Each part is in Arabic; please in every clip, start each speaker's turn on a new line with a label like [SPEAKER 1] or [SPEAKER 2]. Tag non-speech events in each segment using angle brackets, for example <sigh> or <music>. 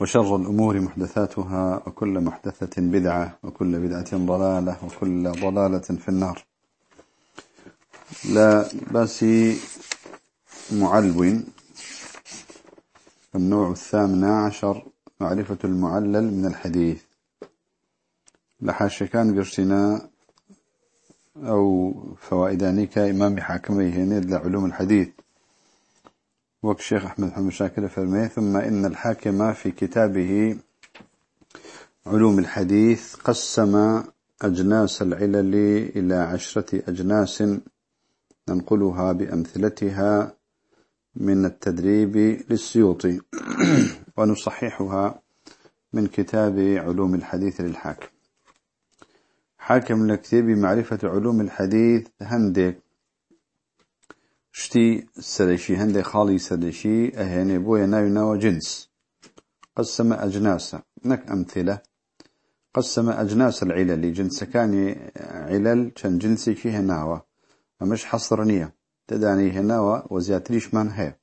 [SPEAKER 1] وشر الأمور محدثاتها وكل محدثة بدعة وكل بدعة ضلالة وكل ضلالة في النار. لا بس معلو النوع الثامن عشر معرفة المعلل من الحديث. لحاشكان قرشنا أو فوائدانيك إمام حاكميه لعلوم الحديث. وك الشيخ أحمد محمد شاكر فرمي ثم إن الحاكم في كتابه علوم الحديث قسم أجناس العلل إلى عشرة أجناس ننقلها بأمثلتها من التدريب للسيوطي. <clears throat> ونصححها من كتاب علوم الحديث للحاكم. حاكم لكتاب معرفة علوم الحديث هندك. شتي سرشي هندي خالي سرشي أهني بويا ناوي ناو جنس. قسم أجناس نك أمثلة قسم أجناس العلل جنس كان علل كان جنسي فيه ناوى ومش حصرنية تداني هناوى وزياتريش من هي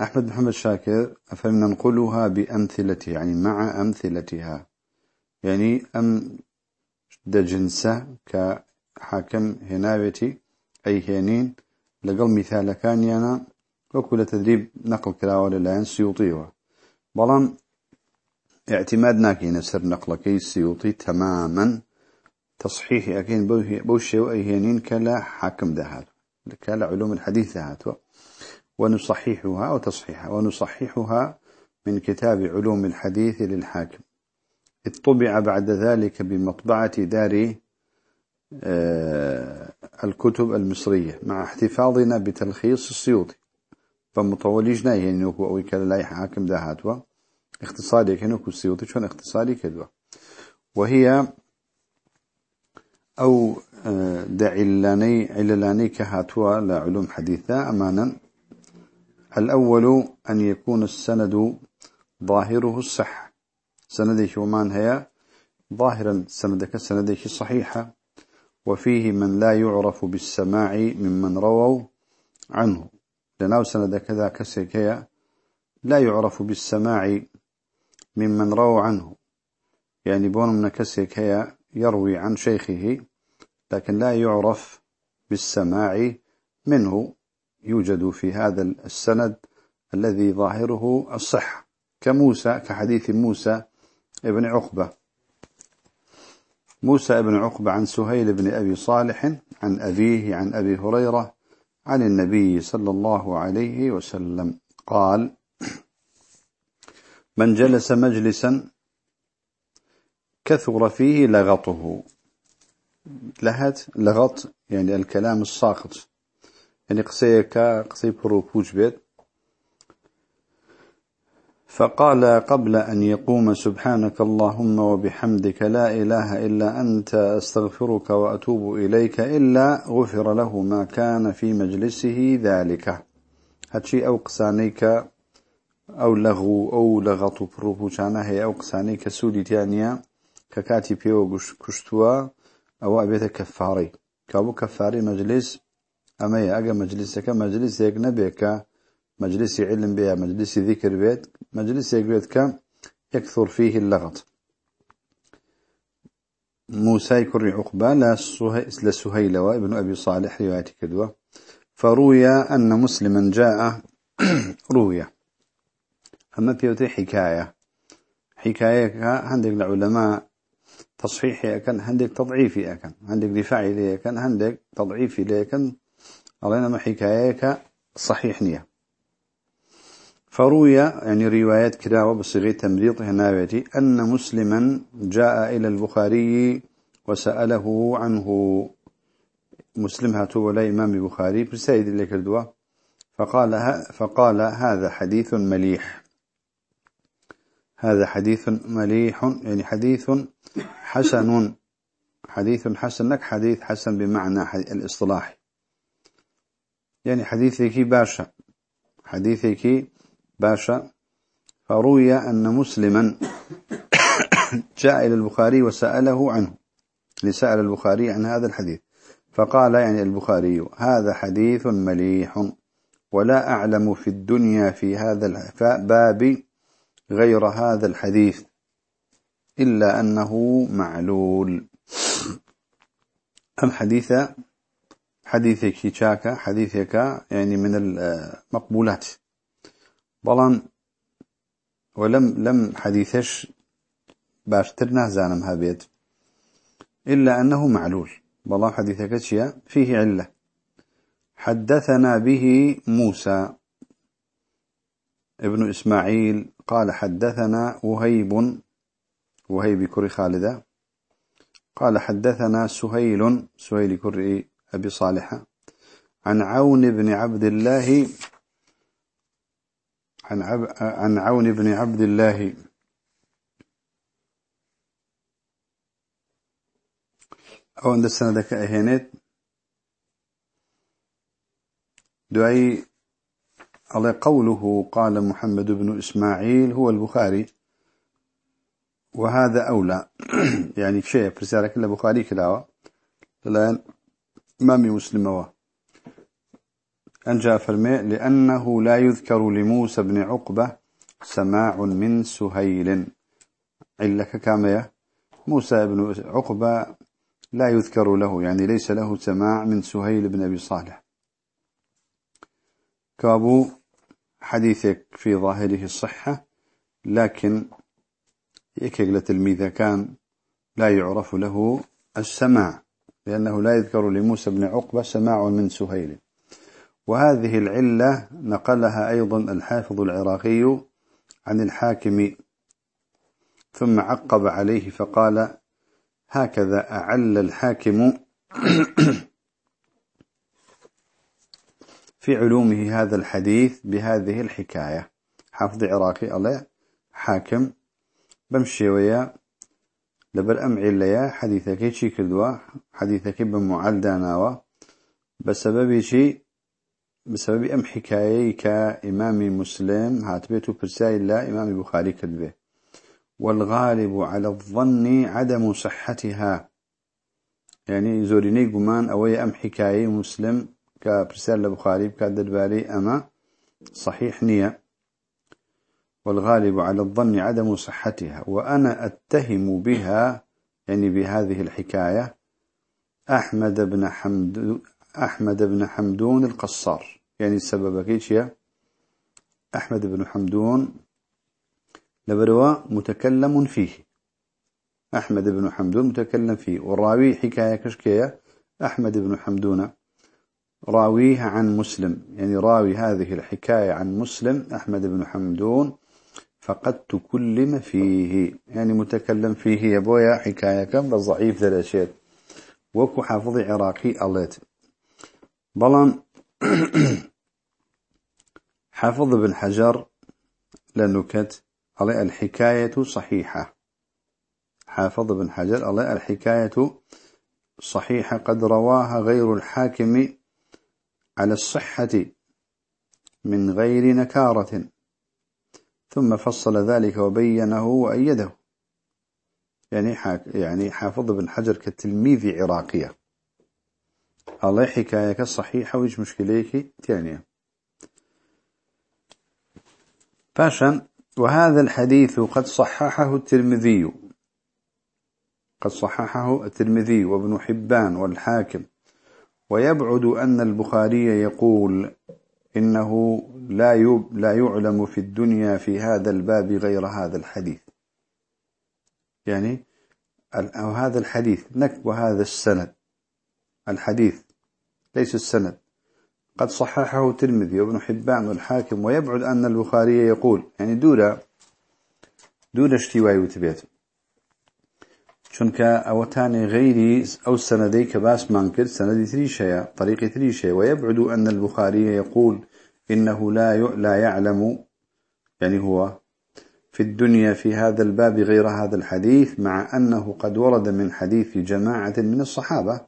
[SPEAKER 1] أحمد محمد شاكر أفهم ننقلها بأمثلتها يعني مع أمثلتها يعني أم دا جنسة كحاكم هناوتي أي هنين لقل مثال كان يانا وكل تدريب نقل كراوة للاين سيوطيوه بلان اعتمادنا كي نسر نقلكي السيوطي تماما. تصحيح أكين بوشي وأيهانين كلا حاكم دهات. كلا علوم الحديث دهات ونصححها وتصحيحها ونصححها من كتاب علوم الحديث للحاكم. اطبع بعد ذلك بمطبعة دار آه، الكتب المصرية مع احتفاظنا بتلخيص السيوطي. فمطوليجنا يعني نوكو أو كلا لا حاكم دهاتوا اختصاري كنوكو السيوطي شون اختصاري كدوا. وهي أو آه، دعلاني عللاني كهاتوا لعلوم حديثة أمانا. الأول أن يكون السند ظاهره الصح. سندك ومان هي ظاهرا سندك سندك صحيحة. وفيه من لا يعرف بالسماع ممن رووا عنه. لناو سند كذا كسيكيا لا يعرف بالسماع ممن رووا عنه. يعني بون من كسيكيا يروي عن شيخه لكن لا يعرف بالسماع منه. يوجد في هذا السند الذي ظاهره الصح كموسى كحديث موسى ابن عقبة. موسى بن عقبة عن سهيل بن أبي صالح عن أبيه عن أبي هريرة عن النبي صلى الله عليه وسلم. قال من جلس مجلسا كثر فيه لغطه. لهت لغط يعني الكلام الساقط. يعني قصيكا قصي بروبوج بيت فقال قبل أن يقوم سبحانك اللهم وبحمدك لا إله إلا أنت أستغفرك وأتوب إليك إلا غفر له ما كان في مجلسه ذلك. هاتشي أو قسانيك أو لغو أو لغط بروبو هي أو قسانيك سودي تانيا ككاتي بيو كشتوا أو أبيت كفاري. كابو كفاري مجلس أما يا أجا مجلسك مجلس يك نبيك مجلس علم بها مجلس ذكر بيت مجلس بيت كان يكثر فيه اللغط. موسى كري عقبة لسهيل وابن أبي صالح رواية كدوة. فروي أن مسلما جاء <clears throat> روي. أما بيوتي حكاية. حكاية عندك العلماء تصحيحي أكن عندك تضعيفي أكن عندك دفاعي لي أكن عندك تضعيفي لي أكن علينا ما حكاية صحيح نية. فروي يعني روايات كراوة بصيغة تمريض هناويتي أن مسلما جاء إلى البخاري وسأله عنه. مسلم هاتو ولا إمام البخاري بسيد لك الدواء فقال, فقال هذا حديث مليح. هذا حديث مليح يعني حديث حسن. حديث حسن لك حديث حسن بمعنى الإصطلاح. يعني حديثك باشا. حديثك باشا فروي أن مسلما <coughs> جاء إلى البخاري وسأله عنه لسأل البخاري عن هذا الحديث. فقال يعني البخاري هذا حديث مليح ولا أعلم في الدنيا في هذا الباب غير هذا الحديث إلا أنه معلول. أم حديث حديثك شاكا حديثك يعني من المقبولات بلان ولم لم حديثش باشتر نازانم هابيت. إلا أنه معلول. بلان حديثك فيه علة. حدثنا به موسى ابن إسماعيل قال حدثنا وهيب وهيب كري خالدة. قال حدثنا سهيل سهيل كري أبي صالحة عن عون بن عبد الله عن, عب عن عون بن عبد الله. أو عند السنة كأهينت دعي على قوله قال محمد بن إسماعيل هو البخاري. وهذا أولى. <clears throat> يعني شيء رسالة كلا بخاري كلاوة. الآن إمام مسلم هو. أنجا فرمي لأنه لا يذكر لموسى بن عقبة سماع من سهيل. علك كامية. موسى بن عقبة لا يذكر له يعني ليس له سماع من سهيل بن أبي صالح. كابو حديثك في ظاهره الصحة لكن يكيق تلميذ كان لا يعرف له السماع لأنه لا يذكر لموسى بن عقبة سماع من سهيل. وهذه العلة نقلها أيضا الحافظ العراقي عن الحاكم ثم عقب عليه فقال هكذا أعل الحاكم <clears throat> في علومه هذا الحديث بهذه الحكاية. حافظ عراقي الله حاكم بمشي ويا لبر أم عليا حديثك شي كردوا حديثك بمعل داناوا بسبب شي بسبب أم حكاية كإمام مسلم هاتبيتو برسائل لا إمام بخاري كذبه والغالب على الظن عدم صحتها. يعني زوريني قمان أوي أم حكاية مسلم كبرسال البخاري بكادر بالي أما صحيح نية. والغالب على الظن عدم صحتها. وأنا أتهم بها يعني بهذه الحكاية أحمد بن حمد أحمد بن حمدون القصار. يعني السبب كيش أحمد بن حمدون لبروا متكلم فيه. أحمد بن حمدون متكلم فيه. والراوي حكاية كشكية. أحمد بن حمدون راويها عن مسلم. يعني راوي هذه الحكاية عن مسلم أحمد بن حمدون فقد تكلم فيه. يعني متكلم فيه يا بويا حكاية كم ضعيف ذلك وكو حافظ عراقي الله بلان <coughs> حافظ بن حجر لنكت على الحكاية صحيحة. حافظ بن حجر على الحكاية صحيحة قد رواها غير الحاكم على الصحة من غير نكارة. ثم فصل ذلك وبينه وأيده. يعني يعني حافظ بن حجر كتلميذ عراقية. الله حكاية صحيحة ويش مشكليك تانية. فاشا وهذا الحديث قد صححه الترمذي. قد صححه الترمذي وابن حبان والحاكم. ويبعد أن البخاري يقول إنه لا لا يعلم في الدنيا في هذا الباب غير هذا الحديث. يعني هذا الحديث نك وهذا السند. الحديث ليس السند. قد صححه الترمذي وابن حبان والحاكم ويبعد أن البخاري يقول يعني دولة دولة اشتواء وتبيت چونك أوتاني غيري أو السندي كباس مانكر سندي تريشيا طريق تريشيا ويبعد أن البخاري يقول إنه لا لا يعلم يعني هو في الدنيا في هذا الباب غير هذا الحديث مع أنه قد ورد من حديث جماعة من الصحابة.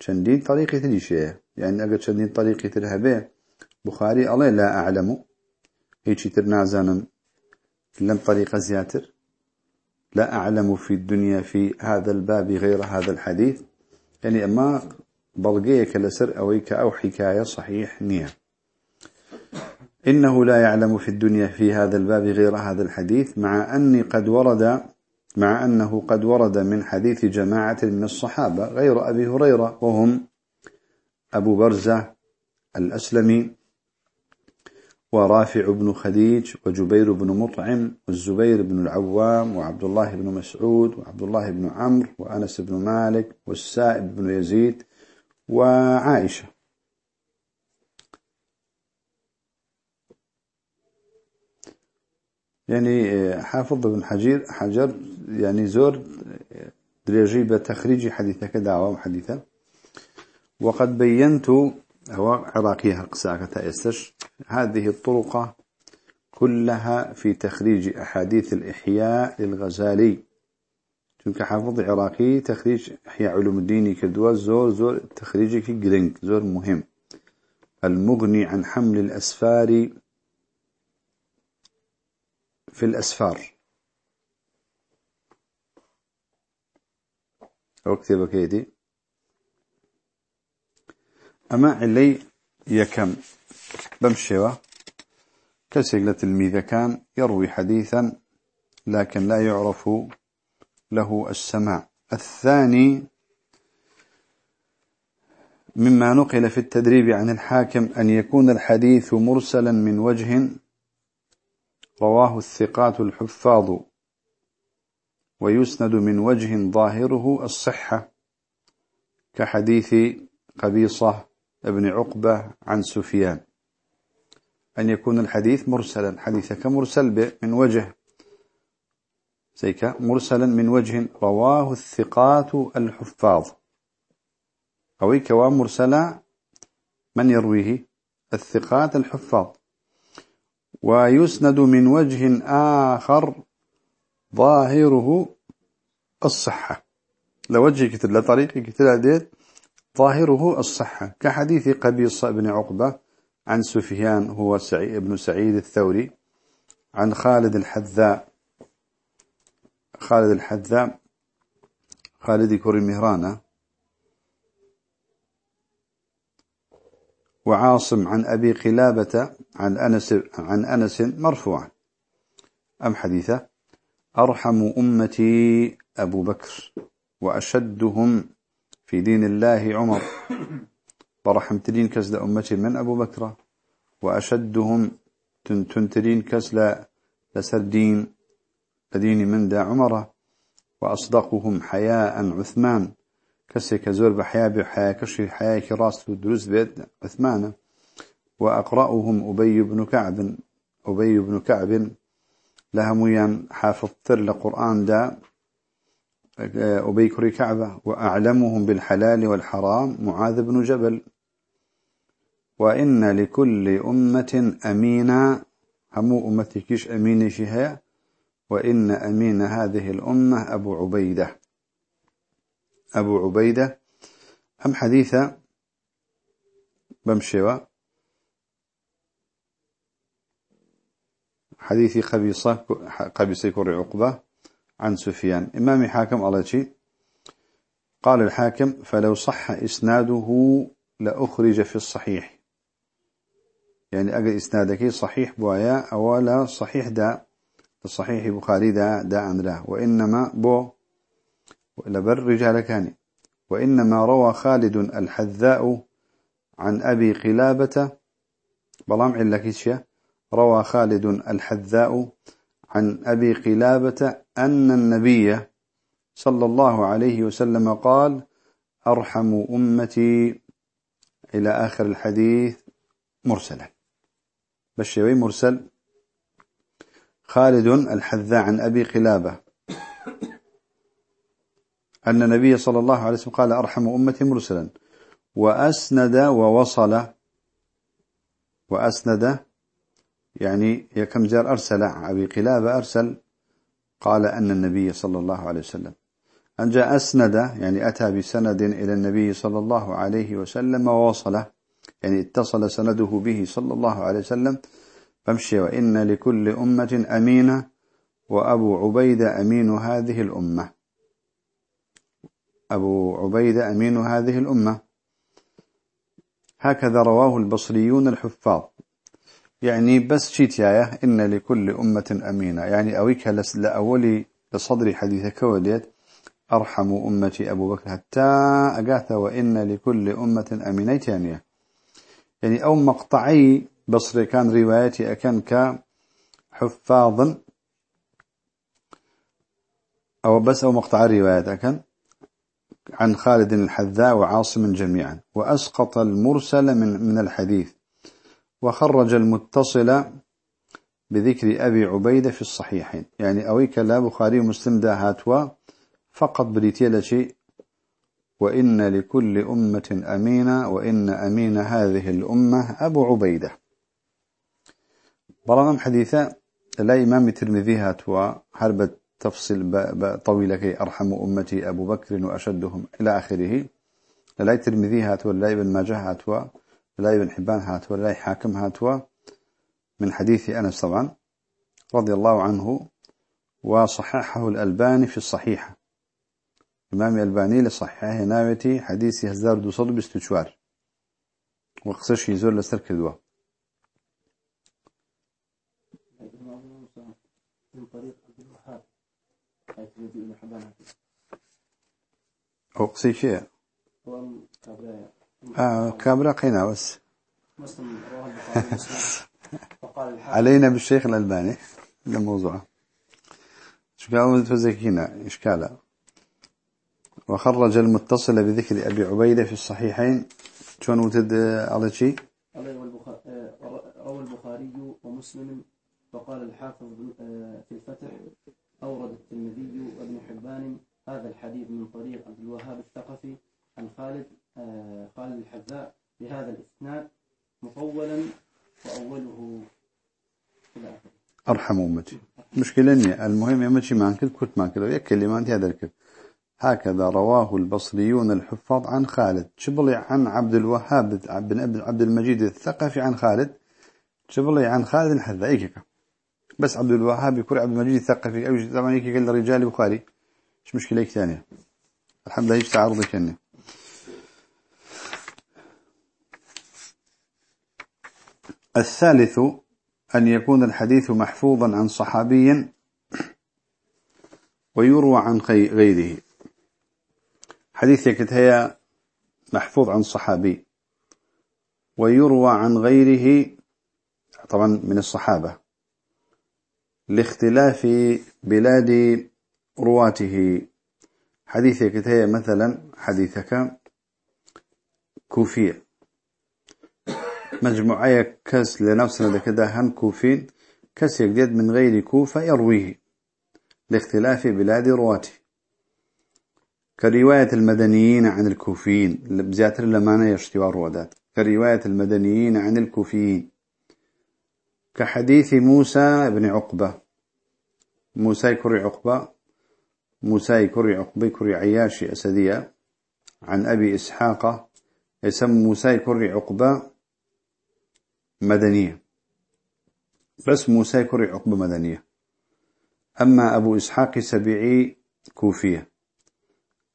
[SPEAKER 1] شندين طريقة الشيء يعني أقد شندين طريقة الهباء بخاري الله لا أعلم. هيك ترنازانا لم طريقة زياتر لا أعلم في الدنيا في هذا الباب غير هذا الحديث. يعني أما بلغيك لسر أويك أو حكاية صحيح نية إنه لا يعلم في الدنيا في هذا الباب غير هذا الحديث مع أني قد ورد مع أنه قد ورد من حديث جماعة من الصحابة غير أبي هريرة وهم أبو برزة الأسلمي ورافع بن خديج وجبير بن مطعم والزبير بن العوام وعبد الله بن مسعود وعبد الله بن عمرو وأنس بن مالك والسائب بن يزيد وعائشة. يعني حافظ بن حجير حجر يعني زور دريجي بتخريج حديثك دعوة حديثة وقد بينت هو عراقيها قساكة تأسش هذه الطرق كلها في تخريج أحاديث الإحياء للغزالي. چونك حافظ عراقي تخريج إحياء علوم الدين كدوا زور زور تخريجك جرينك زور مهم. المغني عن حمل الأسفار في الأسفار. اكتب كيدي أما علي يكم بمشيوه كسيقلة تلميذ كان يروي حديثا لكن لا يعرف له السماع. الثاني مما نقل في التدريب عن الحاكم أن يكون الحديث مرسلا من وجه رواه الثقات الحفاظ ويسند من وجه ظاهره الصحة كحديث قبيصة ابن عقبة عن سفيان. أن يكون الحديث مرسلا حديثك مرسل من وجه. زيك مرسلا من وجه رواه الثقات الحفاظ. أويك ومرسلا من يرويه؟ الثقات الحفاظ. ويسند من وجه آخر ظاهره الصحة. لوجه كتر لطريق كتر ديت ظاهره الصحة. كحديث قبيصة بن عقبة عن سفيان هو سعيد بن سعيد الثوري عن خالد الحذاء. خالد الحذاء خالد كوري مهرانة. وعاصم عن أبي قلابة عن أنس, عن أنس مرفوعا. أم حديثة؟ أرحم أمتي أبو بكر وأشدهم في دين الله عمر. برحمت دين كسل أمتي من أبو بكر وأشدهم تنترين كسل لسردين لدين من دا عمر. وأصدقهم حياء عثمان. كسي كزور بحياء بحياء كشي حياء كراس ودروس بيت عثمان وأقرأهم أبي بن كعب. أبي بن كعب لهميا حافظتر لقرآن دا. أبي كري كعبة وأعلمهم بالحلال والحرام معاذ بن جبل. وإن لكل أمة أمينا. همو أمتكيش أمين شهاء وإن أمين هذه الأمة أبو عبيدة. أبو عبيدة أم حديثة بمشيوة؟ حديث قبيصة قبيصة كري عقبة عن سفيان. إمام حاكم الله شيء قال الحاكم فلو صح إسناده لأخرج في الصحيح. يعني أجل إسنادك صحيح بوايا أولا صحيح دا الصحيح بخاري دا دا عن لا. وإنما بو لبر رجال كان وإنما روى خالد الحذاء عن أبي قلابة بلام علكيشيا روى خالد الحذاء عن أبي قلابة أن النبي صلى الله عليه وسلم قال أرحم أمتي إلى آخر الحديث مرسلا. بشوي مرسل. خالد الحذاء عن أبي قلابة. أن النبي صلى الله عليه وسلم قال أرحم أمتي مرسلا. وأسند ووصل. وأسند يعني يكم جار أرسل أبي قلابة أرسل قال أن النبي صلى الله عليه وسلم. أن جاء أسند يعني أتى بسند إلى النبي صلى الله عليه وسلم ووصله يعني اتصل سنده به صلى الله عليه وسلم. فامشي وإن لكل أمة أمينة وأبو عبيدة أمين هذه الأمة. أبو عبيدة أمين هذه الأمة. هكذا رواه البصريون الحفاظ. يعني بس شيت يا إن لكل أمة أمينة. يعني أويك لأولي لصدر حديثك وليت أرحم أمتي أبو بكر حتى أقاث وإن لكل أمة أمينة. ثانية يعني أو مقطعي بصري كان روايتي أكن كحفاظ أو بس أو مقطع روايات أكن. عن خالد الحذاء وعاصم جميعا. وأسقط المرسل من من الحديث. وخرج المتصل بذكر أبي عبيدة في الصحيحين. يعني أويك لا بخاري ومسلم دا هاتوا. فقط بريتيا شيء. وإن لكل أمة أمينة. وإن أمين هذه الأمة أبو عبيدة. برامم حديثة لا إمام الترمذي هاتوا. هربة تفصيل طويلة كي أرحم أمتي أبو بكر وأشدهم إلى آخره. لا الترمذي هاتوا لا ابن ماجه هاتوا لا ابن حبان هاتوا لا حاكم هاتوا. من حديث أنس طبعا رضي الله عنه وصححه الألباني في الصحيحة. إمام الألباني لصححه ناوتي حديث هزار دو صد بستشوار وقصش يزور لسر كدوا أو قصي شيء؟ آه كابرا قينا بس. <laughs> علينا بالشيخ الألباني الموضوع شو قالوا تزكينا إشكالا وخرج المتصل بذكر أبي عبيدة في الصحيحين. شون وتد على شيء؟
[SPEAKER 2] روى البخاري ومسلم وقال الحافظ في الفتح أورد الترمذي وابن حبان هذا الحديث من طريق عبد الوهاب الثقفي عن خالد آه، خالد الحذاء بهذا الإسناد مطولا وأوله إلى آخره.
[SPEAKER 1] أرحم أمتي. مشكلة المهم يمشي معك كنت معك لو يكلمان هذا الكلام هكذا رواه البصريون الحفاظ عن خالد. شبلي عن عبد الوهاب بن عبد المجيد الثقفي عن خالد. شبلي عن خالد الحذائي بس عبد الوهاب يكون عبد المجيد الثقفي. أو طبعا يكي قال رجال البخاري. مش مشكلة ثانية؟ الحمد لله تعرض كنه الثالث أن يكون الحديث محفوظا عن صحابي ويروى عن غيره. حديث هي محفوظ عن صحابي ويروى عن غيره طبعا من الصحابة. لاختلاف بلاد رواته. حديثك هي مثلا حديثك كوفية مجموعة كس لنفسنا كده هن كوفين كس يجدد من غير كوفة يرويه لاختلاف بلاد رواته. كرواية المدنيين عن الكوفيين بزياتر لمانا يشتوى الروادات كرواية المدنيين عن الكوفيين. كحديث موسى بن عقبة. موسى كري عقبة. موسى كري عقبة كري عياشي أسدية. عن أبي إسحاق. يسمى موسى كري عقبة مدنية. بس موسى كري عقبة مدنية. أما أبو إسحاق سبيعي كوفية.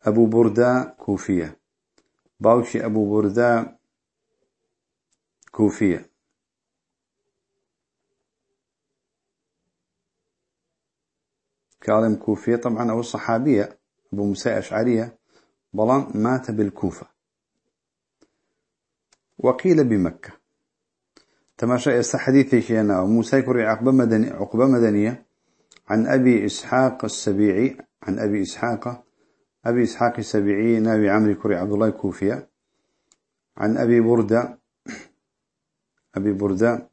[SPEAKER 1] أبو بردة كوفية. باوشي أبو بردة كوفية. كالم كوفية. طبعا أو الصحابية أبو موسى أشعرية. بلان مات بالكوفة. وقيل بمكة. تماشى يستحديث شيئا موسى كري عقبة, مدني عقبة مدنية. عن أبي إسحاق السبيعي. عن أبي إسحاق. أبي إسحاق السبيعي نبي عمري كري عبد الله كوفية. عن أبي بردة. أبي بردة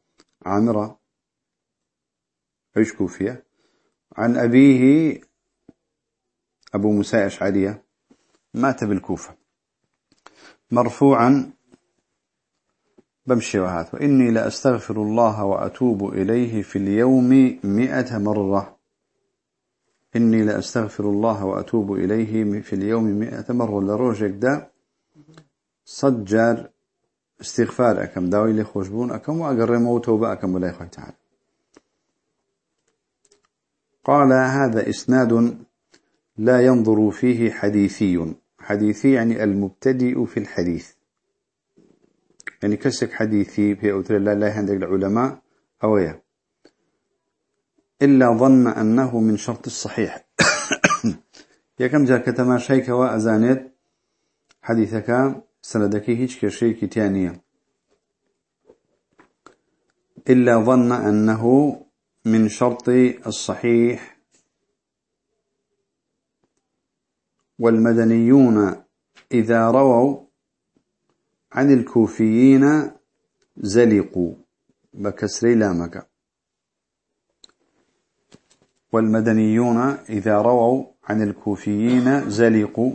[SPEAKER 1] عامرة. عيش كوفية. عن أبيه أبو موسى أشعرية مات بالكوفة. مرفوعا بمشي وهات وإني لأستغفر الله وأتوب إليه في اليوم مئة مرة. إني لأستغفر الله وأتوب إليه في اليوم مئة مرة. لروجك دا صجر استغفار أكم داوي لي خوشبون أكم وأقرمه وتوبة أكم ولا يخوي تعالى قال هذا إسناد لا ينظر فيه حديثي. حديثي يعني المبتدئ في الحديث. يعني كسك حديثي في أوتر الله لا عندك العلماء أويا. إلا ظن أنه من شرط الصحيح. <coughs> يا كم جاء كتماشيك وأزانت حديثك سندك هيك كشيك تانية. إلا ظن أنه من شرط الصحيح. والمدنيون إذا رووا عن الكوفيين زلقوا بكسر لامك. والمدنيون إذا رووا عن الكوفيين زلقوا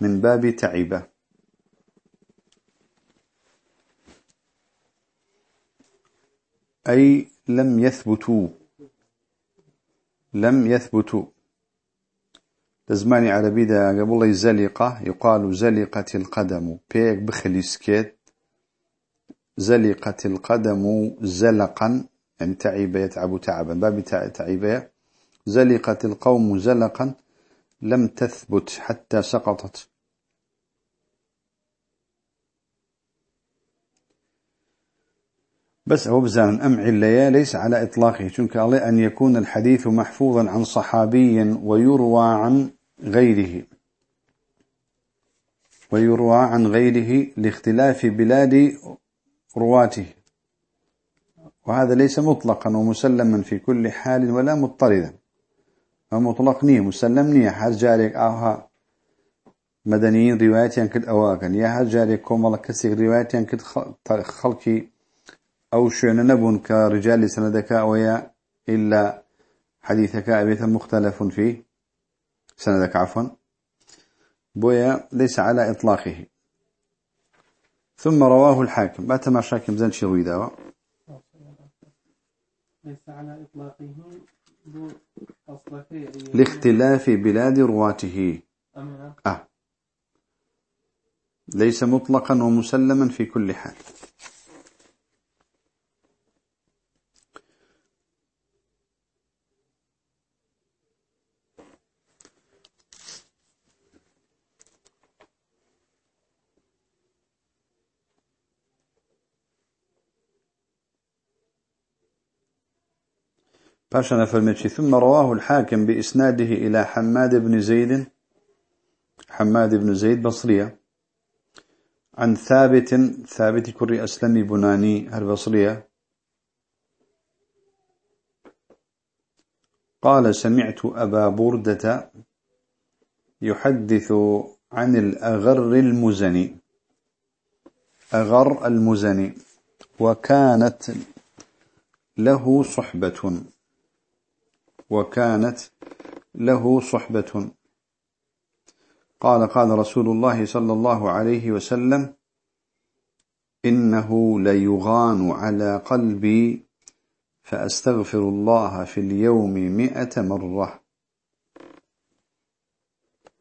[SPEAKER 1] من باب تعبة. أي لم يثبتوا. لم يثبتوا. لزماني عربي دا قبل زلقة يقال زلقت القدم. بيك بخلي سكيت. زلقت القدم زلقا يعني تعب يتعب تعبا. باب تعب زلقت القوم زلقا لم تثبت حتى سقطت. بس هو بزان أم عليا ليس على إطلاقه شنك الله أن يكون الحديث محفوظا عن صحابي ويروى عن غيره. ويروى عن غيره لاختلاف بلاد رواته. وهذا ليس مطلقا ومسلما في كل حال ولا مضطردا. ومطلق نية مسلم نية. هر جارك أوها مدنيين رواياتي كد أواكن يا هر جارك كومال كسيك رواياتي كد خلقي أو شون نبون كرجال سندك ويا إلا حديثك أبيت مختلف فيه. سندك عفوا. بويا ليس على إطلاقه. ثم رواه الحاكم. بات ما شاكم زين شروي داوا
[SPEAKER 2] ليس على إطلاقه.
[SPEAKER 1] لاختلاف بلاد رواته.
[SPEAKER 2] أه.
[SPEAKER 1] ليس مطلقا ومسلما في كل حال. باشا فرمتشي ثم رواه الحاكم بإسناده إلى حماد بن زيد حماد بن زيد بصرية عن ثابت ثابت كري أسلمي بناني البصرية. قال سمعت أبا بردة يحدث عن الأغر المزني. أغر المزني. وكانت له صحبة. وكانت له صحبة. قال قال رسول الله صلى الله عليه وسلم إنه ليغان على قلبي فأستغفر الله في اليوم مئة مرة.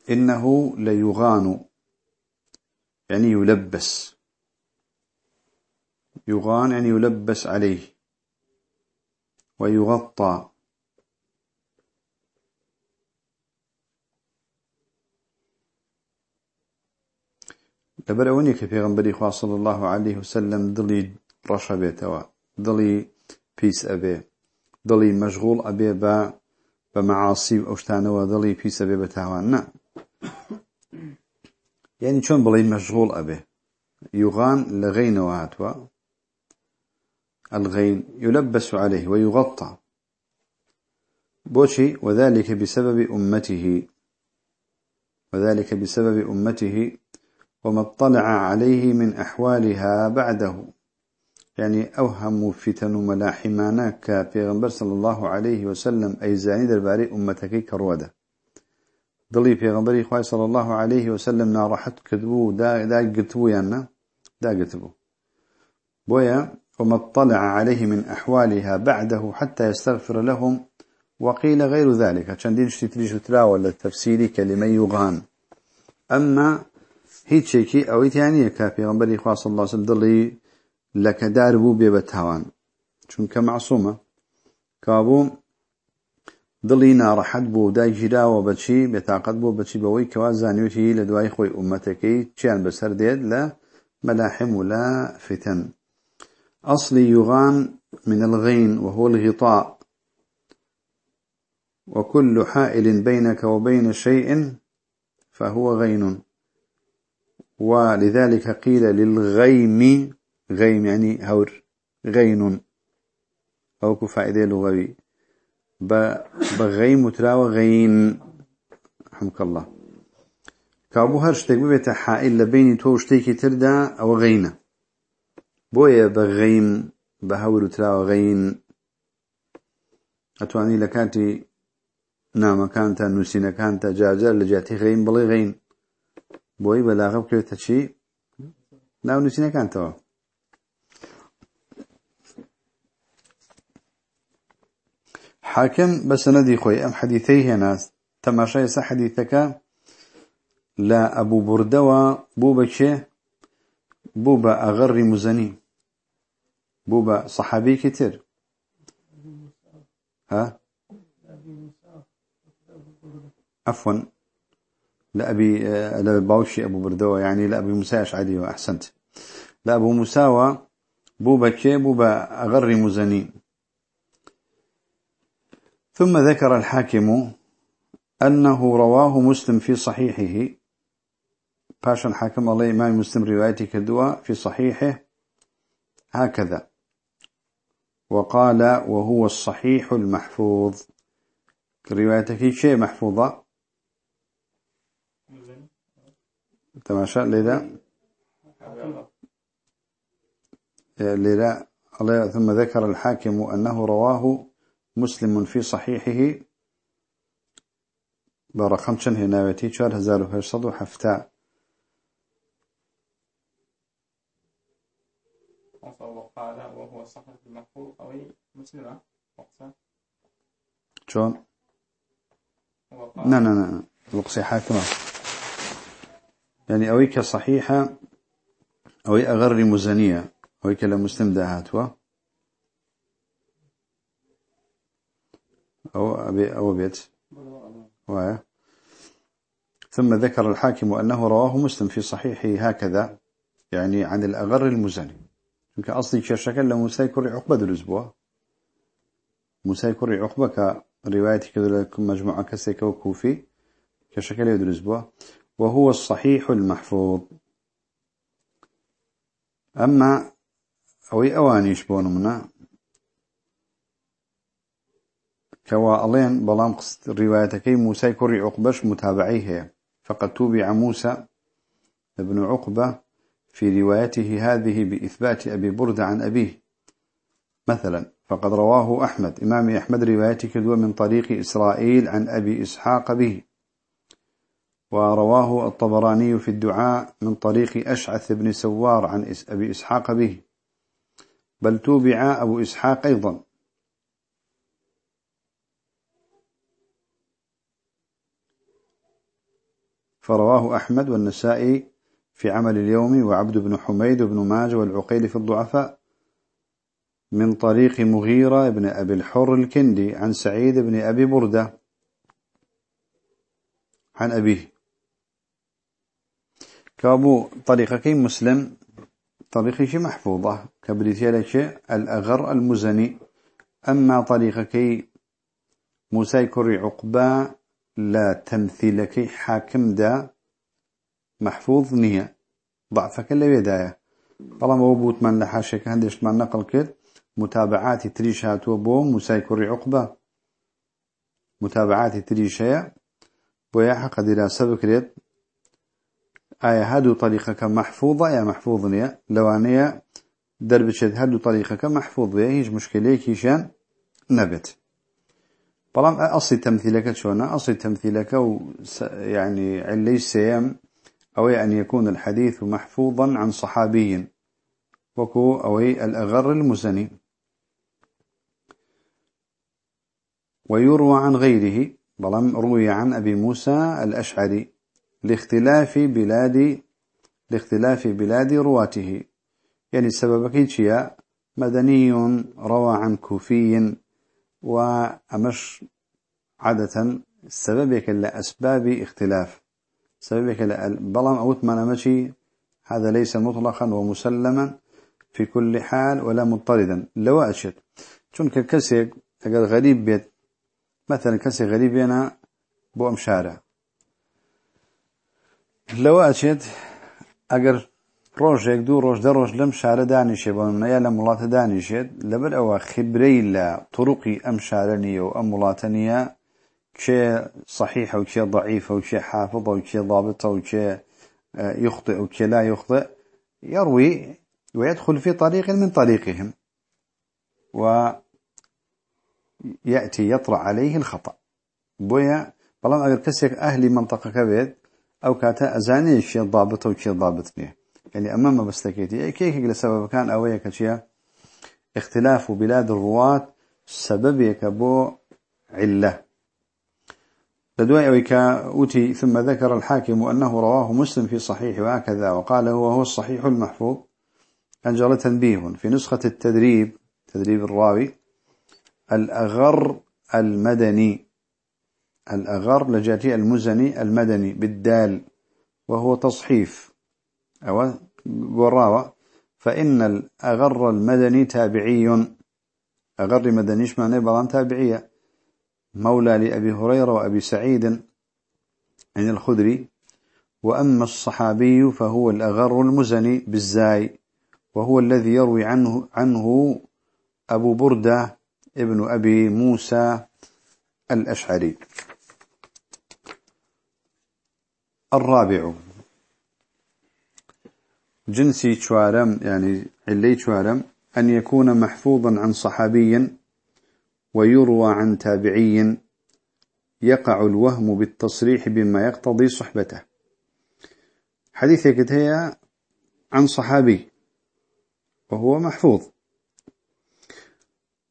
[SPEAKER 1] إنه ليغان يعني يلبس. يغان يعني يلبس عليه. ويغطى. لبر أوني كبيغمبري خواه صلى الله عليه وسلم دلي رشا بيتوا دلي بيس أبي دلي مشغول أبي با بمعاصي وأشتانوا دلي بيس أبي بتاوان. نا يعني شون بلي مشغول أبي؟ يغان لغين وهاتوا الغين يلبس عليه ويغطى بوشي وذلك بسبب أمته. وذلك بسبب أمته وما اطلع عليه من أحوالها بعده. يعني أوهم فتن ملاحمانك في غنبر صلى الله عليه وسلم أي زاني درباري أمتك كروده ضلي في غنبري إخوائي صلى الله عليه وسلم نارحت كذبو دا, دا قتبو يعني دا قتبو. بويا وما اطلع عليه من أحوالها بعده حتى يستغفر لهم وقيل غير ذلك. كان دين شتريش تلا ولا تفسيري كلمة يغان. أما هيت شيكي أو يعني كافي غنبري خواه صلى الله عليه وسلم دلي لك داربو بيبتهوان چونك معصومة كابو دڵی ناڕەحەت بوو دایگیراوە بەچی بێتاقەت بوو بەچی بەوەی کەوا زانیوتی لە دوای خۆی ئومەتەکەی چیان بەسەر دێت لە ملاحم ولا فتن. أصل يغان من الغين وهو الغطاء. وكل حائل بينك وبين شيء فهو غين ولذلك قيل للغيم غيم يعني هور غين. أو كفائدة لغوي بغين متراوى غين. رحمك الله. كابو هر شتێک ببێتە حائل تۆ شتێکی تردا ئەوە غینە بۆیە بە غەیم بە هەور و تراوە غەین ئەتوانی لە کاتی نامەکانتە نووسینەکانتە جاجار لە جاتی غەین بڵێ غەین بۆی بەلاغە بکرێتە چی ناو نووسینەکانتەوە حاكم بسندي خوي أم حديثي هنا. تماشى يسا حديثك. لا أبو بردوا بوبا كشي بوبا أغر مزني. بوبا صحابي كتير. ها؟ عفوا. لأبي لأبي أبو بردوا يعني لأبي موسى أشعري وأحسنت لأبو موسى بوبا كي بوبا أغر مزني. ثم ذكر الحاكم أنه رواه مسلم في صحيحه. باشا الحاكم الله إمام مسلم روايتي كدوا في صحيحه. هكذا. وقال وهو الصحيح المحفوظ. روايتك شيء محفوظة؟ تماشى لذا؟ لذا الله ثم ذكر الحاكم أنه رواه مسلم في صحيحه. برقم چند هناوتي چار هزار و هشتاد و هفتا
[SPEAKER 3] وقال وهو صحيح المحفوظ أو مسلمة
[SPEAKER 1] شون لا لا لا القصي حاكمة يعني أويك صحيحة أوي أغر مزنية أويك لمسلم دهاتوا أو أبي أو بيت وايا. ثم ذكر الحاكم أنه رواه مسلم في صحيحه هكذا يعني عن الأغر المزني. يمكن أصلي كشكل لموسى كري عقبة الأسبوع موسى كري عقبة كرواية كذا لكم مجموعة كسيك وكوفي كشكل يد الأسبوع وهو الصحيح المحفوظ. أما أوي أواني يشبون منا. كوا ألين بلام قصد روايتك موسى كري عقبش متابعيه فقد توبع موسى ابن عقبة في روايته هذه بإثبات أبي بردة عن أبيه. مثلا فقد رواه أحمد. إمام أحمد روايته كدوى من طريق إسرائيل عن أبي إسحاق به. ورواه الطبراني في الدعاء من طريق أشعث بن سوار عن أبي إسحاق به. بل توبع أبو إسحاق أيضا. فرواه أحمد والنسائي في عمل اليوم وعبد بن حميد وابن ماجه والعقيل في الضعفاء من طريق مغيرة بن أبي الحر الكندي عن سعيد بن أبي بردة عن أبيه. كابو طريقك مسلم طريقك محفوظة. كبريتي لك الأغر المزني. أما طريقك موسى كري عقبة لا تمثيلك حاكم دا. محفوظ نية. ضعفك اللي بداية. طالما وبوت من لحاشك هندش من نقل كد متابعات تريشات وبو مسايكوري عقبة. متابعات تريشة بويا حق دراسة بكريت آية هادو طريقك محفوظة يا محفوظ نية لوانية دربشت هادو طريقك محفوظ بيه هيج مشكلة كيشان نبت. بلام أصل تمثيلك شونا أصل تمثيلك يعني علي سيام أو أن يكون الحديث محفوظا عن صحابي. وكو أوي الأغر المزني. ويروى عن غيره بلام روي عن أبي موسى الأشعري. لاختلاف بلاد لاختلاف بلاد رواته. يعني سبب كيتشيا مدني روى عن كوفي وأمش عادة سببك لأسباب اختلاف. سببك بلام أوت ما نمشي هذا ليس مطلقا ومسلما في كل حال ولا مضطردا. لو أشد. چونك كسي أقل غريب بيت. مثلا كسي غريب أنا بو أمشارع لو أشد أقل ڕۆژێک دوو ڕۆژ دە ڕۆژ لەم شارە دانیشێ بۆ منەیە لە وڵاتە دانیشێت لەبەر ئەوە خبرەی لە طرقی ئەم شارە نیە و ئەم وڵاتە نیە کێ صحيح و كي ضعيف و كي حافظ و كي ضابط و كي يخطئ و كي لا يخطئ يروي ويدخل في طريق من طريقهم ويأتي يطرع عليه الخطأ. بويا بلان أقل كسيك أهلي منطقة كبير أو كاتا أزاني كي ضابط و كي ضابط نيه يعني أمام بستكيتي كيف لسبب كان أويا كشيا اختلاف بلاد الرواة سبب يكبو علة. لدواء ويكا أوتي ثم ذكر الحاكم أنه رواه مسلم في صحيح وهكذا وقال هو هو الصحيح المحفوظ. أنجل تنبيه في نسخة التدريب تدريب الراوي الأغر المدني. الأغر لجاتي المزني المدني بالدال وهو تصحيف. أو وراوة. فإن الأغر المدني تابعي. أغر مدنيش معناه بلان تابعية. مولى لأبي هريرة وأبي سعيد عن الخدري. وأما الصحابي فهو الأغر المزني بالزاي وهو الذي يروي عنه, عنه أبو بردة ابن أبي موسى الأشعري. الرابع. جنسي شوارم يعني علي شوارم أن يكون محفوظا عن صحابي ويروى عن تابعي يقع الوهم بالتصريح بما يقتضي صحبته. حديث كتهي عن صحابي وهو محفوظ.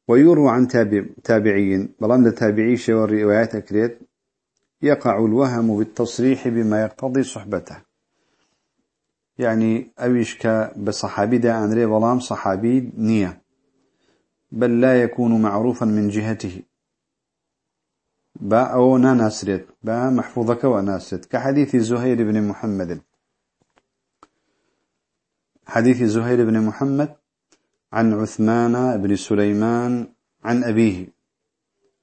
[SPEAKER 1] ويروى عن تابع تابعي بلان تابعي شو الروايات أكريت. يقع الوهم بالتصريح بما يقتضي صحبته. يعني أويش بصحابي دا أنري بلام صحابي نية. بل لا يكون معروفا من جهته. با أو ناسرت با محفوظك وناسرت كحديث زهير بن محمد. حديث زهير بن محمد عن عثمان بن سليمان عن أبيه.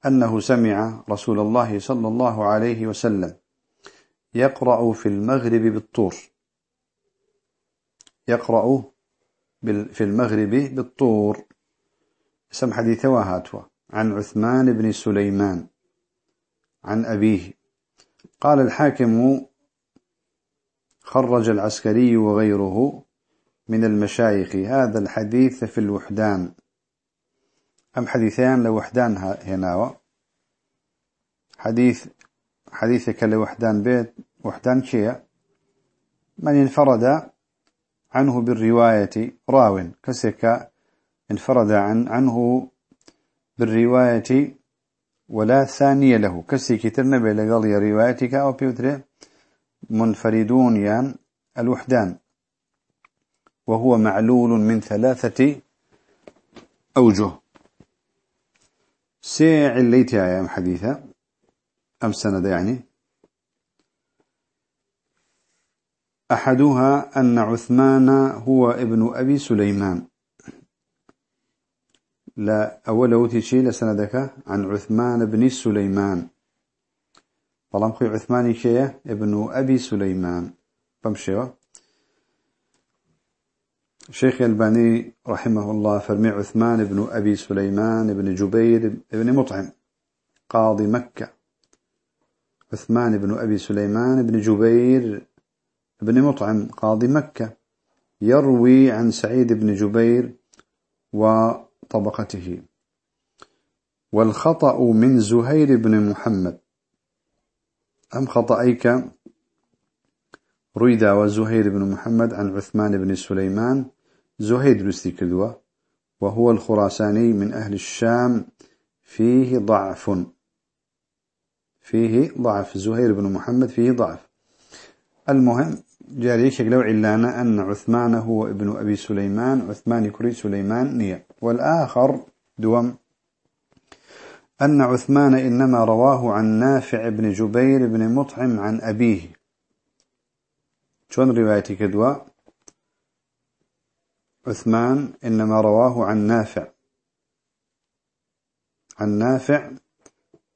[SPEAKER 1] أنه سمع رسول الله صلى الله عليه وسلم يقرأ في المغرب بالطور. يقرأ في المغرب بالطور. اسم حديث وهاتوا. عن عثمان بن سليمان. عن أبيه. قال الحاكم خرج العسكري وغيره من المشايخ هذا الحديث في الوحدان. أم حديثان لوحدان هنا حديث حديثك لوحدان بيت وحدان شيء؟ من انفرد عنه بالرواية راو. كسك انفرد عن عنه بالرواية ولا ثانية له. كسي كتر نبي لقال روايتك أو بيوتري منفردون يان الوحدان. وهو معلول من ثلاثة أوجه. سيع الليت يا حديثة. أم سند يعني. أحدها أن عثمان هو ابن أبي سليمان. لا أول تشي لسندك عن عثمان بن سليمان. طالما عثمان كيه ابن أبي سليمان. بمشيوا. شيخ الباني رحمه الله فرمي عثمان بن أبي سليمان بن جبير بن مطعم قاضي مكة. عثمان بن أبي سليمان بن جبير بن مطعم قاضي مكة يروي عن سعيد بن جبير و طبقته والخطأ من زهير بن محمد. أم خطأيك؟ رويدا وزهير بن محمد عن عثمان بن سليمان زهير درستي كدوة وهو الخراساني من أهل الشام فيه ضعف. فيه ضعف. زهير بن محمد فيه ضعف. المهم جاري شكله علانا أن عثمان هو ابن أبي سليمان عثمان كري سليمان نية. والآخر دوم أن عثمان إنما رواه عن نافع بن جبير بن مطعم عن أبيه. شون روايتي كدوى عثمان إنما رواه عن نافع. عن نافع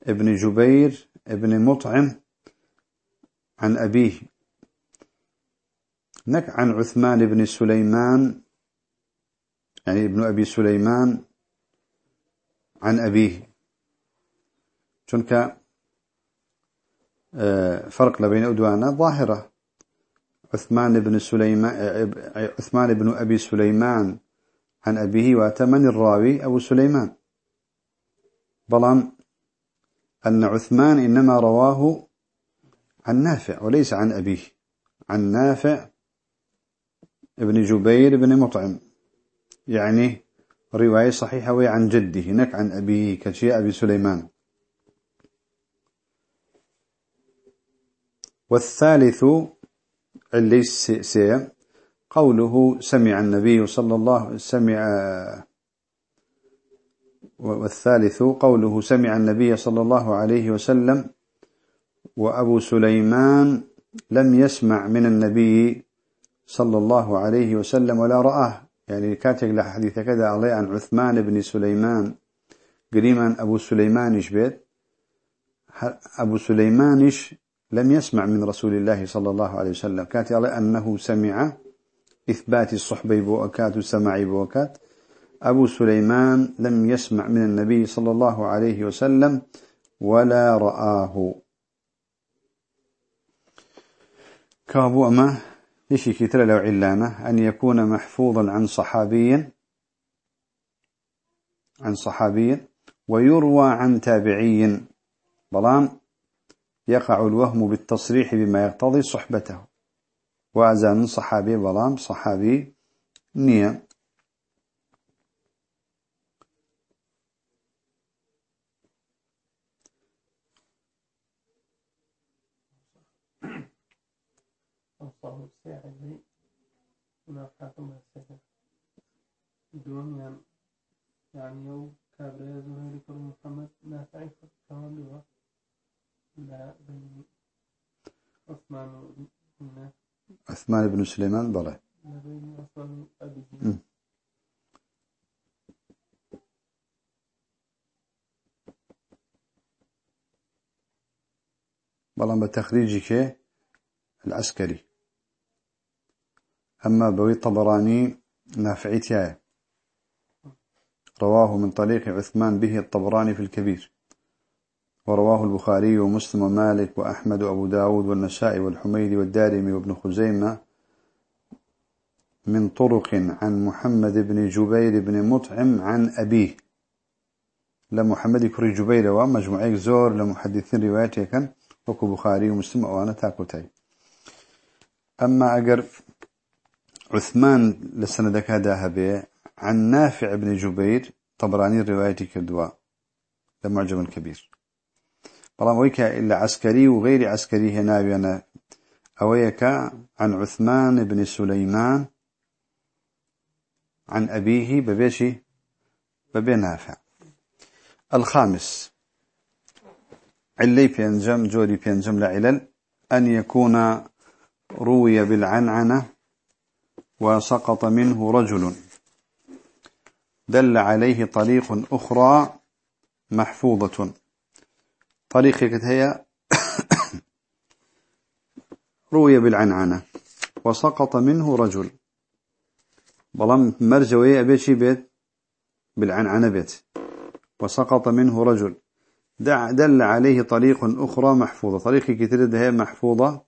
[SPEAKER 1] ابن جبير ابن مطعم عن أبيه. نك عن عثمان بن سليمان يعني ابن أبي سليمان عن أبيه. شنك آه، فرق بين أدوانا ظاهرة عثمان بن سليمان عثمان بن أبي سليمان عن أبيه وأتمن الراوي أبو سليمان. بلان أن عثمان إنما رواه عن نافع وليس عن أبيه عن نافع ابن جبير بن مطعم. يعني رواية صحيحة وهي عن جده هناك عن أبيه كشيء أبي سليمان. والثالث اللي سي قوله سمع النبي صلى الله سمع والثالث قوله سمع النبي صلى الله عليه وسلم وأبو سليمان لم يسمع من النبي صلى الله عليه وسلم ولا رآه. يعني كاتق لحديث كذا عليه عن عثمان بن سليمان قريما أبو سليمان بيت. أبو سليمان لم يسمع من رسول الله صلى الله عليه وسلم. كانت على أنه سمع إثبات الصحبة بوكات وسمع بوكات. أبو سليمان لم يسمع من النبي صلى الله عليه وسلم ولا رآه. كابو أما إيش كتر لو علانة أن يكون محفوظا عن صحابي عن صحابي ويروى عن تابعي بلان يقع الوهم بالتصريح بما يقتضي صحبته. وأزان صحابي بلام صحابي نية.
[SPEAKER 3] يعني يوم كابريا زهير محمد نافع كمان لا عثمان بن
[SPEAKER 1] عثمان بن سليمان بلى. بلان بتخريجك العسكري. أما بوي الطبراني نافعتها رواه من طريق عثمان به الطبراني في الكبير. ورواه البخاري ومسلم ومالك وأحمد وأبو داود والنسائي والحميدي والدارمي وابن خزيمة من طرق عن محمد بن جبير بن مطعم عن أبيه. لمحمد كري جبير ومجموعي زور لمحدثين روايته كان وكو بخاري ومسلم وأنا تاكوتاي. أما أقر عثمان لسندك هذا عن نافع بن جبير طبراني روايتي كدوا لمعجم الكبير بلام ويكا إلا عسكري وغير عسكري هنا بينا أويكا عن عثمان بن سليمان عن أبيه ببيشي ببي نافع. الخامس. علي بينجم جوري بينجم لعلل أن يكون روي بالعنعنة وسقط منه رجل. دل عليه طريق أخرى محفوظة. طريقك هي <coughs> روي بالعنعنة. وسقط منه رجل. بلام مرجوية بيشي بيت؟ بالعنعنة بيت. وسقط منه رجل. دل عليه طريق أخرى محفوظة. طريق كتير هي محفوظة.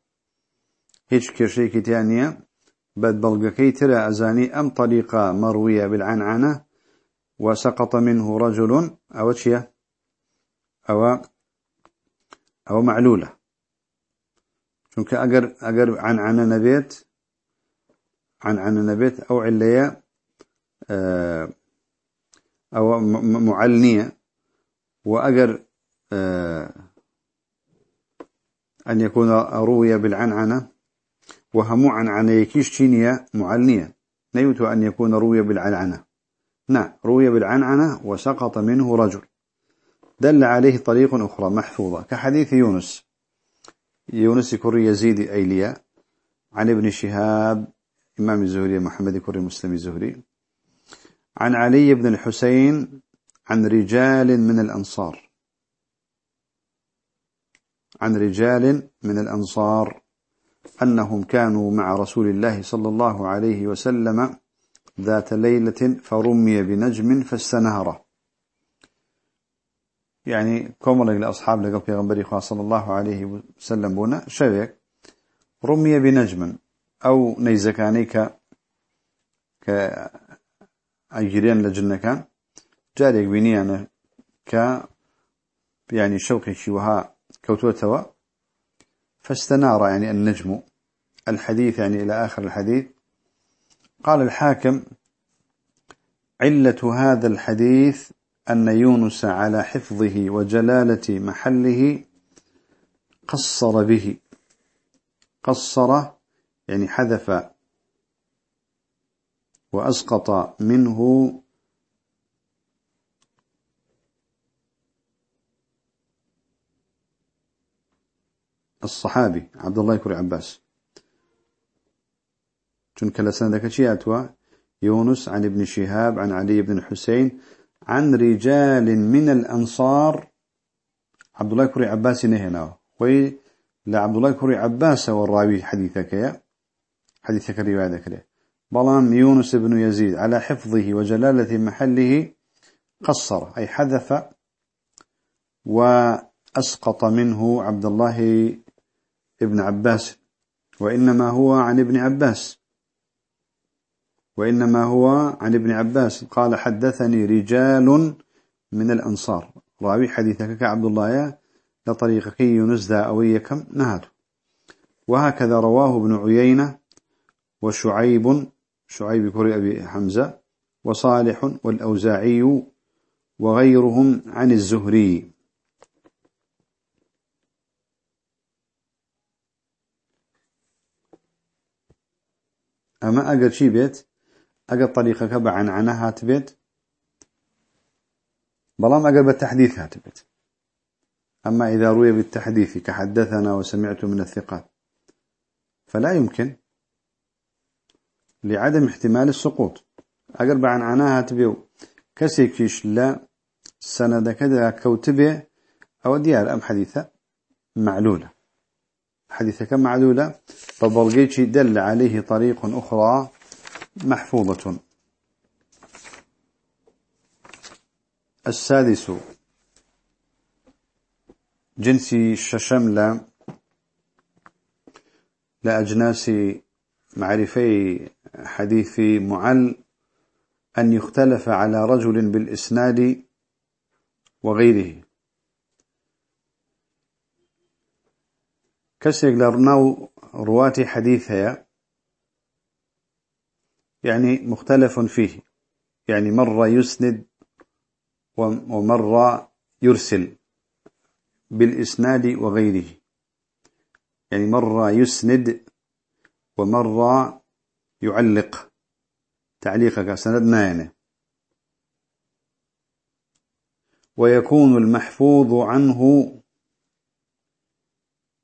[SPEAKER 1] هيش كرشي كتانية بد بلغكي ترى أزاني أم طريقة مروية بالعنعنة. وسقط منه رجل. أو تشيه أو أو معلولة. چونك أجر أجر عن عن نبيت عن عن نبيت أو عليا آه، أو معلنية. وأجر آه، أن يكون روي بالعنعنة. وهم عن يكيش تشينية معلنية. نيوت أن يكون روي بالعنعنة. نعم روي بالعنعنة وسقط منه رجل. دل عليه طريق أخرى محفوظة كحديث يونس. يونس كري يزيد أيليا عن ابن شهاب إمام الزهري محمد كري مسلم الزهري. عن علي بن الحسين عن رجال من الأنصار. عن رجال من الأنصار أنهم كانوا مع رسول الله صلى الله عليه وسلم ذات ليلة فرمي بنجم فاستنهره. يعني كومر الأصحاب لقى في غنبري صلى الله عليه وسلم بنا شبك رمي بنجم أو نيزكانيك كأجرين لجنة كان جاريك بني أنا ك يعني شوقي شوها كوتوتوا. فاستنار يعني النجم. الحديث يعني إلى آخر الحديث. قال الحاكم علة هذا الحديث أن يونس على حفظه وجلالة محله قصر به. قصر يعني حذف وأسقط منه الصحابي عبد الله يكري عباس. چونك لسندك شيئتوا يونس عن ابن شهاب عن علي بن الحسين عن رجال من الأنصار. عبد الله كري عباس نهنا وي لعبد الله كري عباس والراوي حديثك يا. حديثك روايتك له بلام يونس بن يزيد على حفظه وجلالة محله قصر أي حذف وأسقط منه عبد الله ابن عباس وإنما هو عن ابن عباس. وإنما هو عن ابن عباس. قال حدثني رجال من الأنصار. راوي حديثك كعبد الله لطريقك يونس أويكم نهاته وهكذا رواه ابن عيينة وشعيب شعيب كري أبي حمزة وصالح والأوزاعي وغيرهم عن الزهري. أما أقل شي بيت أقل طريقك بعن عنها هاتبيت بلام أقل بالتحديث هاتبيت أما إذا روي بالتحديث كحدثنا وسمعت من الثقات فلا يمكن لعدم احتمال السقوط. أقل بعن عنها هاتبيو كسيكيش لا سند كذا كوتبه أو ديار أم حديثة معلولة. حديثك معلولة؟ فبلغيتي دل عليه طريق أخرى محفوظة. السادس جنسي ششملة لأجناس معرفي حديث معل أن يختلف على رجل بالإسناد وغيره. كسيك لرناو رواتي حديثها يعني مختلف فيه. يعني مرة يسند ومرة يرسل بالإسناد وغيره. يعني مرة يسند ومرة يعلق. تعليقك سندنا يعني؟ ويكون المحفوظ عنه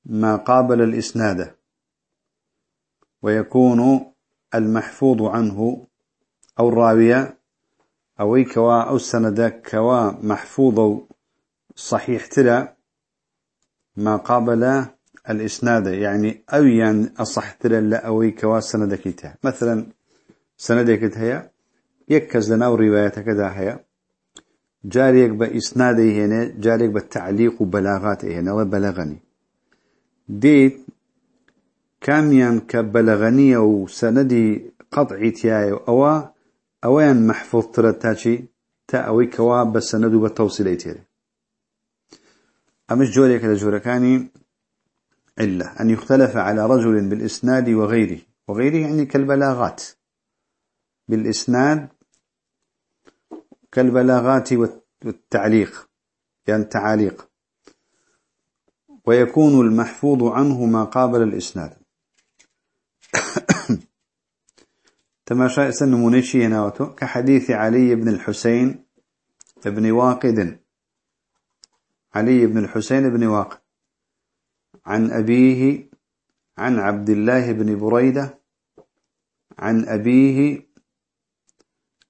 [SPEAKER 1] ما قابل الإسناد. ويكون المحفوظ عنه أو الراوية أو كوا أو السند كوا محفوظ صحيح تلا ما قابل الإسناد يعني أو يعني أصح تلا لا أو كوا سند كيتا مثلا سندك هي يكز لنا الرواية كذا هي جاريك بإسناده هنا جاريك بالتعليق وبلاغاته هنا وبلغني ديت كاميان كبلغنية وسندي قطعي تياي أو أوين محفوظ ترتاشي تا أوي كوا بسند بالتوصيلي تيري. أمش جوريك لجوركاني إلا أن يختلف على رجل بالإسناد وغيره. وغيره يعني كالبلاغات. بالإسناد كالبلاغات والتعليق يعني تعاليق ويكون المحفوظ عنه ما قابل الإسناد. <coughs> تماشى سن منشي هناوته كحديث علي بن الحسين بن واقد. علي بن الحسين بن واقد. عن أبيه عن عبد الله بن بريدة عن أبيه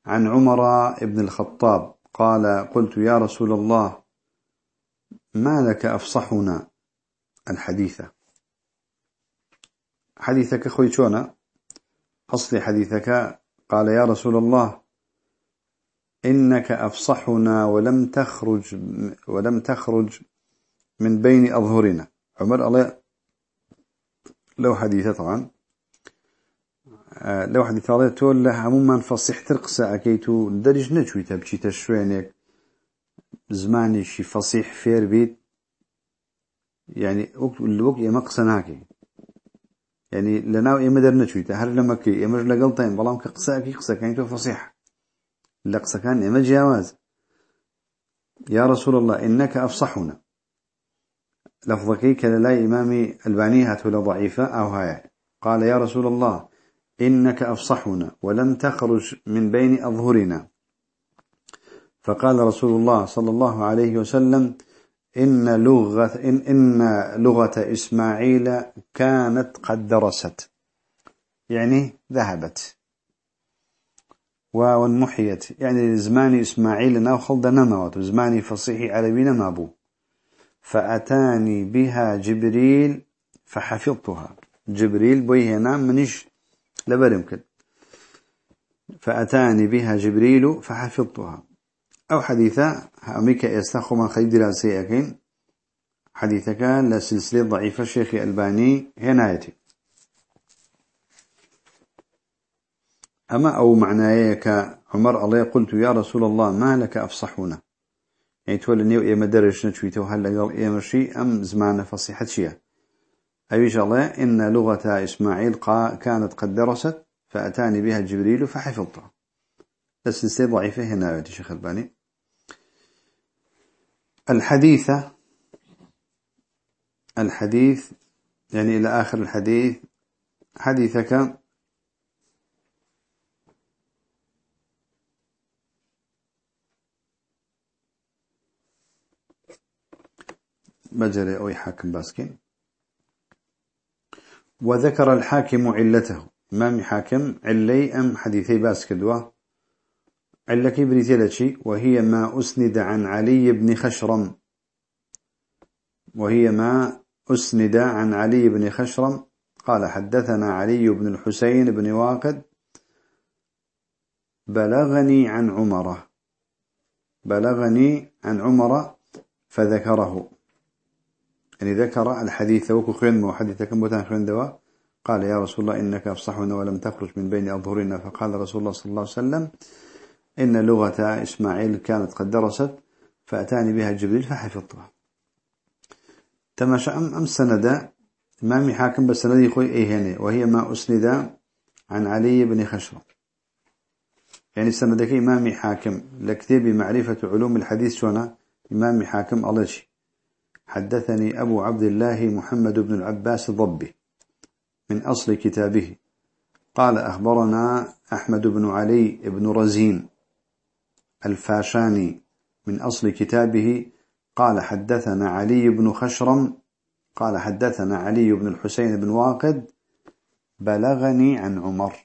[SPEAKER 1] عن عمر بن الخطاب. قال قلت يا رسول الله ما لك أفصحنا الحديثة حديثك خوي شونا. أصلي حديثك قال يا رسول الله إنك أفصحنا ولم تخرج ولم تخرج من بين أظهرنا. عمر الله لو حديثة طبعا. لو حديث الله تقول له عموما فصيح ترقصة أكيتو درج نجوي تبشي تشوينك. زماني شي فصيح فير بيت. يعني الوقت يمقصناكي يعني لنا إما در نشويته. هر لما كي إما لقلتين بلام كقصة كي قصة كان تو لقصة كان إما جواز يا رسول الله إنك أفصحنا. لفظك كلا إمامي ألباني هاتولا ضعيفة أو هاي. قال يا رسول الله إنك أفصحنا ولم تخرج من بين أظهرنا. فقال رسول الله صلى الله عليه وسلم إن لغة إن, إن لغة إسماعيل كانت قد درست. يعني ذهبت. والمحيت يعني زمان إسماعيل ناو خلد نموت زماني فصيح عربي نمابو فأتاني بها جبريل فحفظتها. جبريل بويه نام منش لبرمكن. فأتاني بها جبريل فحفظتها. أو حديثة أميك يستخو من خيب دراسي أكين حديثك لسلسلة ضعيفة الشيخ الباني هنايتي أما أو معنايك عمر الله قلت يا رسول الله ما لك أفصحونا يعني تولى نيو إيما درش نشويته هل لقال إيما شيء أم زمان فصيحة شيء أيش الله إن لغة إسماعيل كانت قد درست فأتاني بها جبريل فحفظتها السلسلة ضعيفة هنا يا شيخ ألباني. الحديثة الحديث يعني إلى آخر الحديث حديثك. مجري أو حاكم باسكين وذكر الحاكم علته. إمام حاكم علي أم حديثي باسكدوا علك بريتلتشي وهي ما أسند عن علي بن خشرم. وهي ما أسند عن علي بن خشرم. قال حدثنا علي بن الحسين بن واقد بلغني عن عمر بلغني عن عمر فذكره. يعني ذكر الحديث وكو خين وحديث كم بوتان خين دوا. قال يا رسول الله إنك أفصحنا ولم تخرج من بين أظهرنا. فقال رسول الله صلى الله عليه وسلم إن لغة إسماعيل كانت قد درست فأتاني بها جبريل فحفظتها. تماشى أم, أم سند إمامي حاكم بسند يخوي إيه هنا وهي ما أسند عن علي بن خشرة. يعني سندك إمامي حاكم لكتاب معرفة علوم الحديث شونا إمامي حاكم الله حدثني أبو عبد الله محمد بن العباس الضبي من أصل كتابه. قال أخبرنا أحمد بن علي بن رزين الفاشاني من أصل كتابه قال حدثنا علي بن خشرم قال حدثنا علي بن الحسين بن واقد بلغني عن عمر.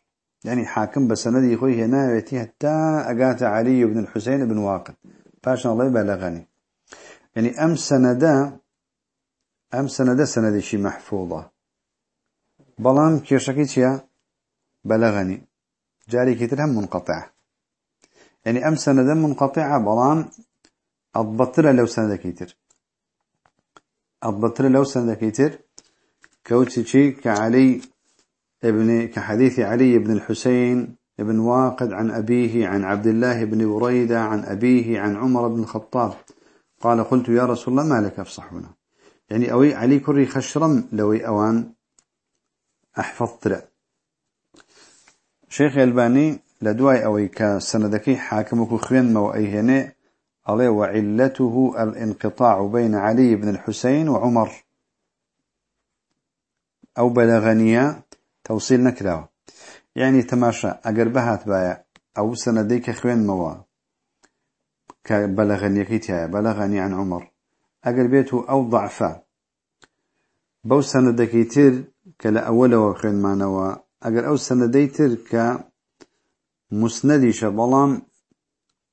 [SPEAKER 1] يعني حاكم بسندي خوي هنا يتي حتى أقات علي بن الحسين بن واقد. فاشن الله بلغني. يعني أم سندا أم سندا سندي شي محفوظة. بلام كيشكي بلغني. جاري كتير هم منقطع يعني أم سندا منقطعة بلان أضبطر لو سندا كيتر. أضبطر لو سندا كيتر. كوتشي كعلي ابن كحديث علي بن الحسين ابن واقد عن أبيه عن عبد الله بن بريدة عن أبيه عن عمر بن الخطاب. قال قلت يا رسول الله ما لك أفصحنا يعني أوي علي كري خشرم لوي أوان أحفظت له شيخ ألباني لدواي أوي كسندكي حاكمك خوين مو أيهني عليه وعلته الانقطاع بين علي بن الحسين وعمر أو بلغنيا توصيل نكراوه يعني تماشى أجر بهات بايا أو سنديك خوين موا كبلغني كيتيا بلغني عن عمر أجر بيته أو ضعفا بو سندكي تير كلا أول وخين ما نوا أجر أو سندي تير ك مسندي شبلان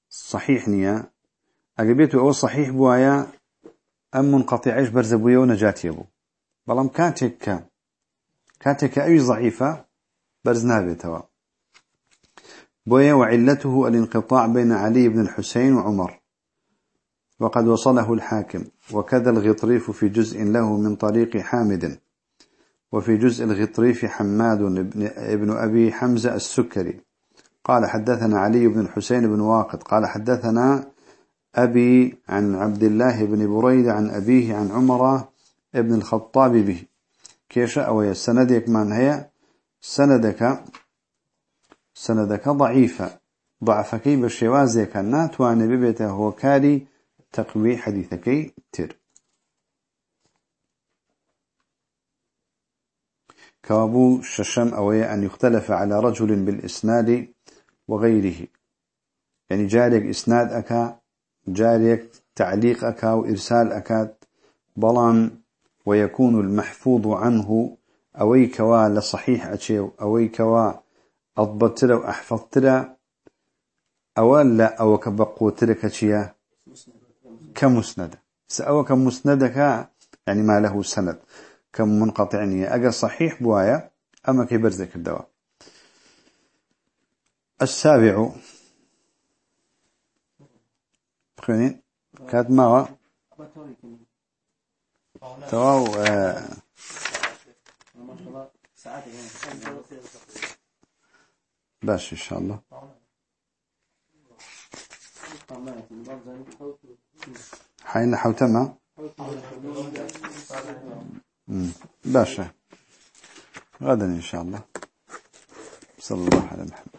[SPEAKER 1] صحيح نيا أجر بيته أو صحيح بوايا أم منقطعيش برزبويا ونجاتي أبو بلام كاتك كاتك أي ضعيفة برزنا بيتوا بويا وعلته الانقطاع بين علي بن الحسين وعمر. وقد وصله الحاكم وكذا الغطريف في جزء له من طريق حامد. وفي جزء الغطريف حماد بن ابن أبي حمزة السكري. قال حدثنا علي بن الحسين بن واقد قال حدثنا أبي عن عبد الله بن بريد عن أبيه عن عمر ابن الخطاب به. كيش أوي السندك من هي؟ سندك سندك ضعيفة ضعفك بالشوازك ناتوان ببيته هو كاري تقوي حديثك. تر كابو ششم أوي أن يختلف على رجل بالإسناد وغيره. يعني جاريك إسناد أكا جاريك تعليق أكا وإرسال أكاد بلان ويكون المحفوظ عنه. أوي كوا لصحيح أشيو أوي كوا أضبط له وأحفظت له أول لا أو كبقوت لك أشياء كمسند. سأو كمسندك يعني ما له سند. كم منقطع يعني أجا صحيح بوايا أما كبرزك الدواء. السابع. بخينين كاد ما تواو آه. باش إن شاء الله. حين حوتما باشا غدا إن شاء الله. صلى الله على محمد.